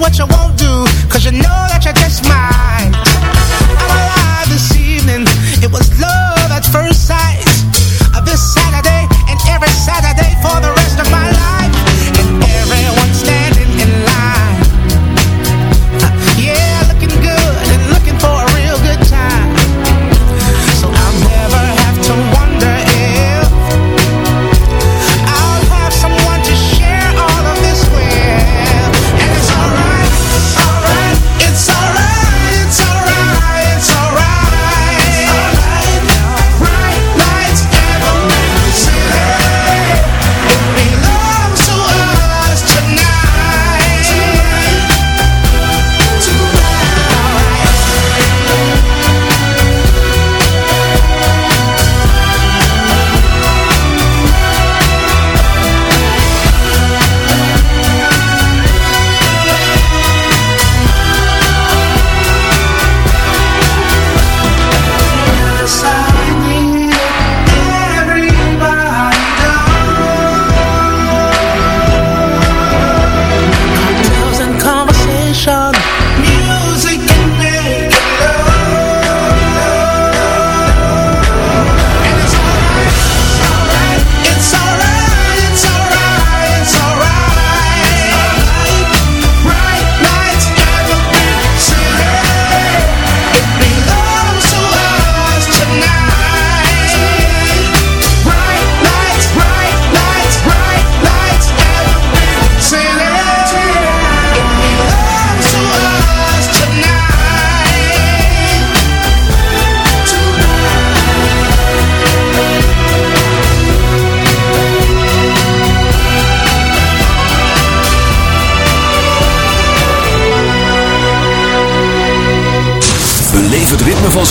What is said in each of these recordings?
what you won't do Cause you know that you're just mine. I'm alive this evening. It was love.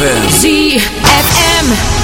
ZFM. ZFM.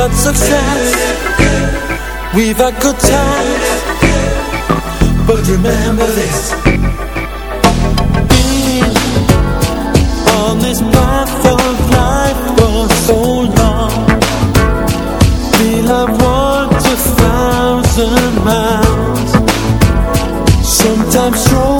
had success, we've had good times, but remember this. Being on this path of life for so long, feel I've walked a thousand miles, sometimes strolling.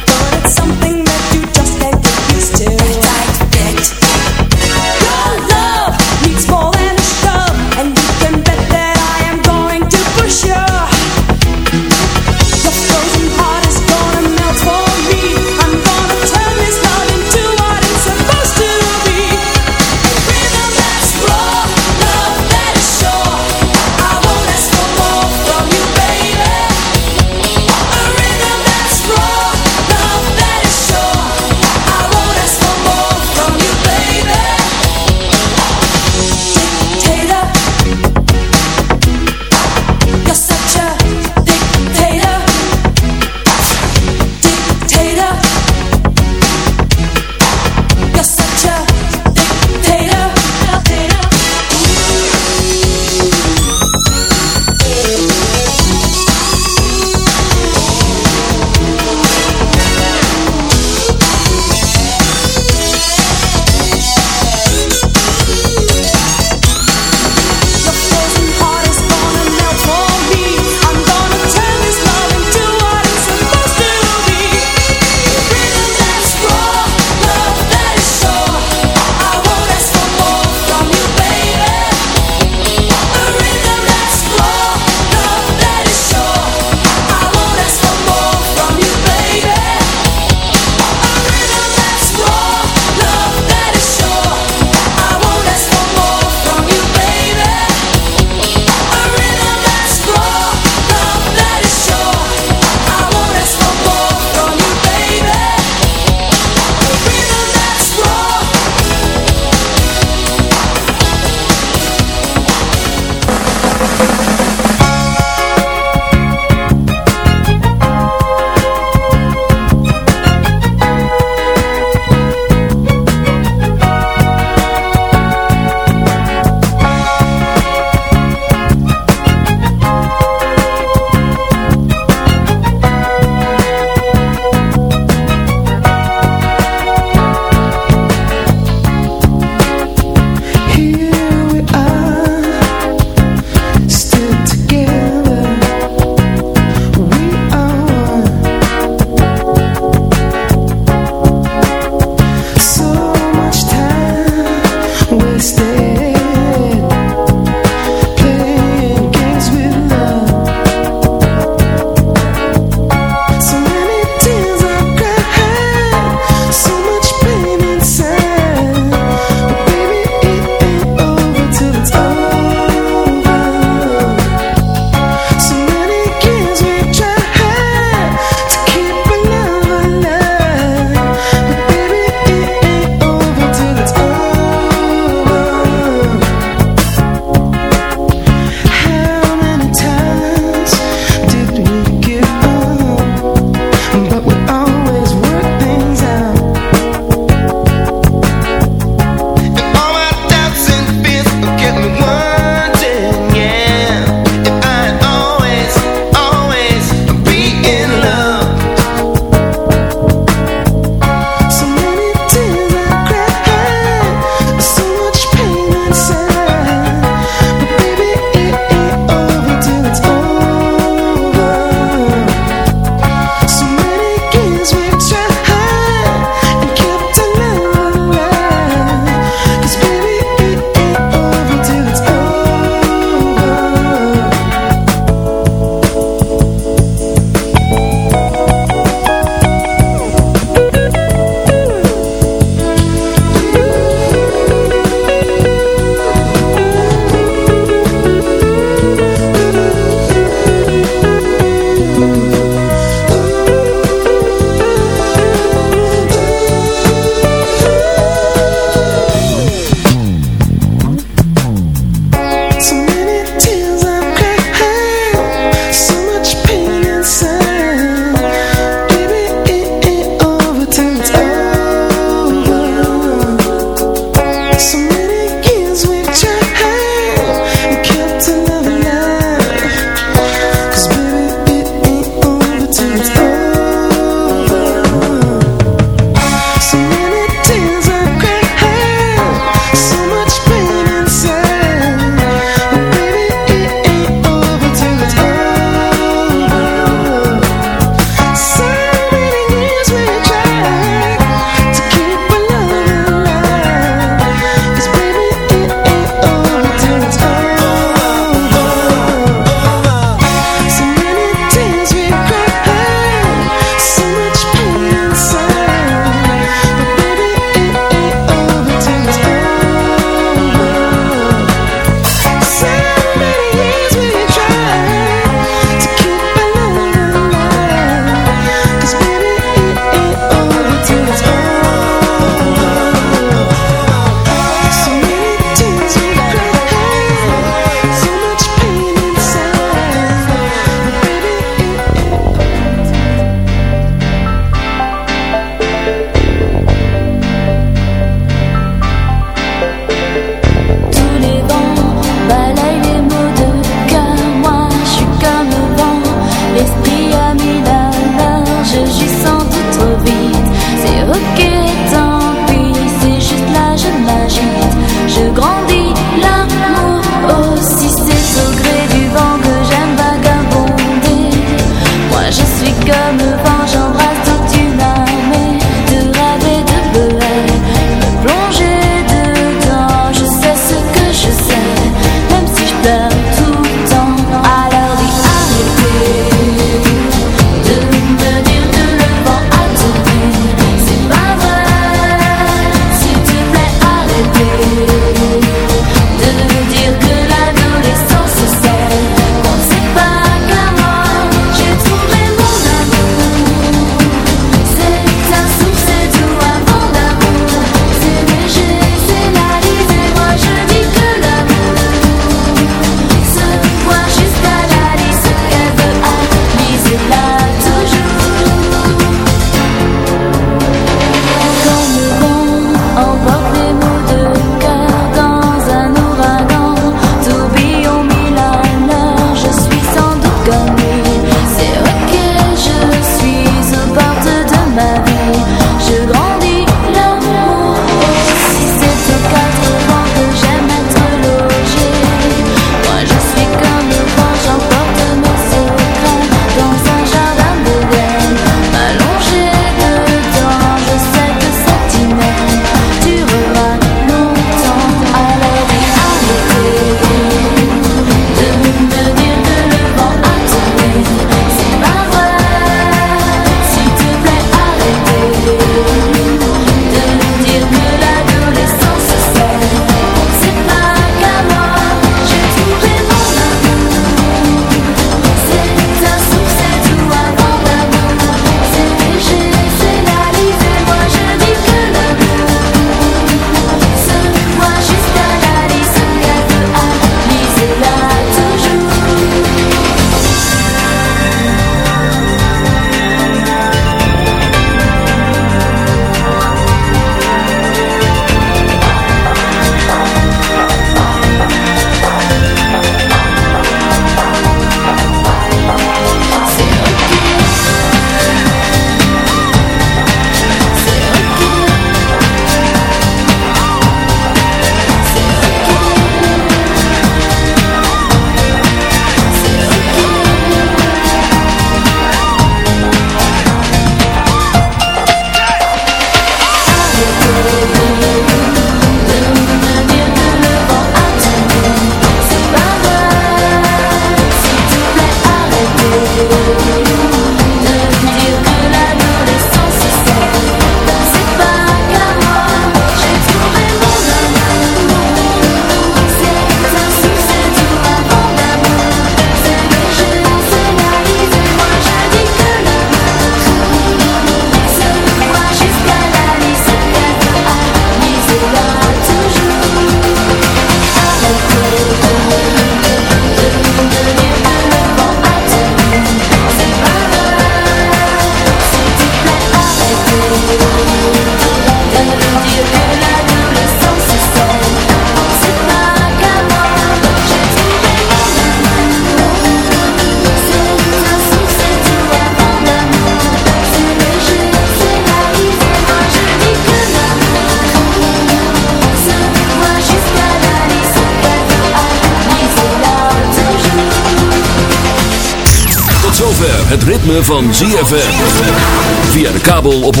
van ZFM. Via de kabel op 104.5.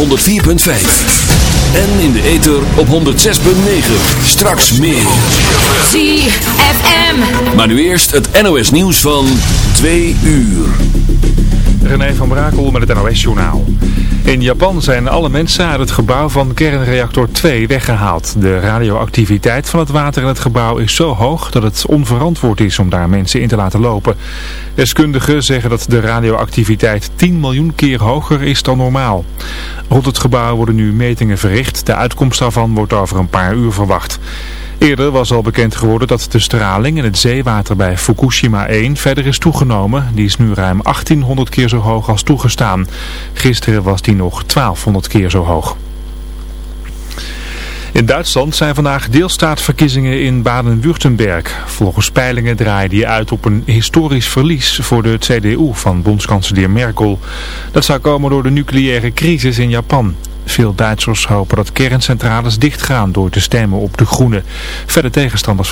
En in de ether op 106.9. Straks meer. ZFM. Maar nu eerst het NOS nieuws van 2 uur. René van Brakel met het NOS-journaal. In Japan zijn alle mensen uit het gebouw van kernreactor 2 weggehaald. De radioactiviteit van het water in het gebouw is zo hoog dat het onverantwoord is om daar mensen in te laten lopen. Deskundigen zeggen dat de radioactiviteit 10 miljoen keer hoger is dan normaal. Rond het gebouw worden nu metingen verricht. De uitkomst daarvan wordt over een paar uur verwacht. Eerder was al bekend geworden dat de straling in het zeewater bij Fukushima 1 verder is toegenomen. Die is nu ruim 1800 keer zo hoog als toegestaan. Gisteren was die nog 1200 keer zo hoog. In Duitsland zijn vandaag deelstaatverkiezingen in Baden-Württemberg. Volgens peilingen draaien die uit op een historisch verlies voor de CDU van bondskanselier Merkel. Dat zou komen door de nucleaire crisis in Japan. Veel Duitsers hopen dat kerncentrales dichtgaan door te stemmen op de groene. Verder tegenstanders van